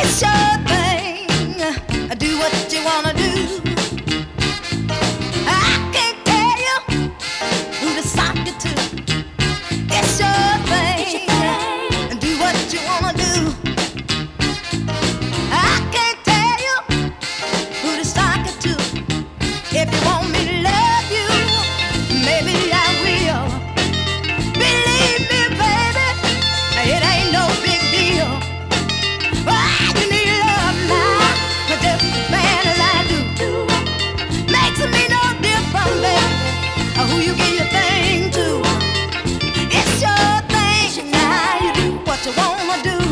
It's so do.